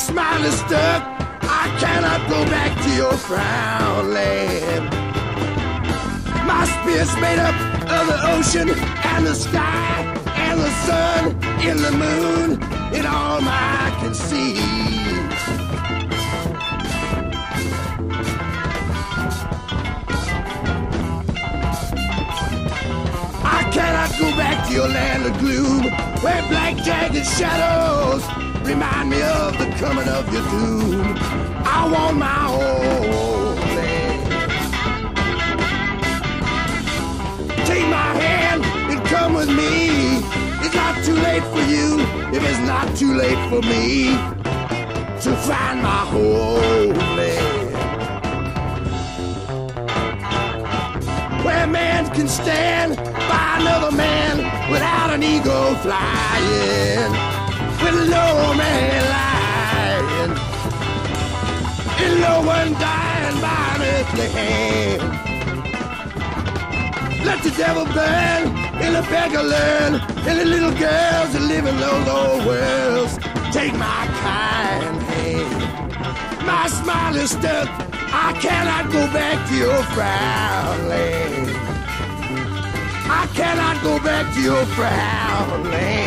smile is stuck. I cannot go back to your frown land. My spirit's made up of the ocean and the sky and the sun and the moon and all I can see. I cannot go back to your land of gloom where black jagged shadows remind me of the coming of your doom. I want my own. Take my hand and come with me. It's not too late for you if it's not too late for me to find my homeland. Where man can stand by another man without an ego flying, Let the devil burn, in the beggar learn, and the little girls that live in those old worlds take my kind hand. My smile is stuck. I cannot go back to your frown land. I cannot go back to your frown land.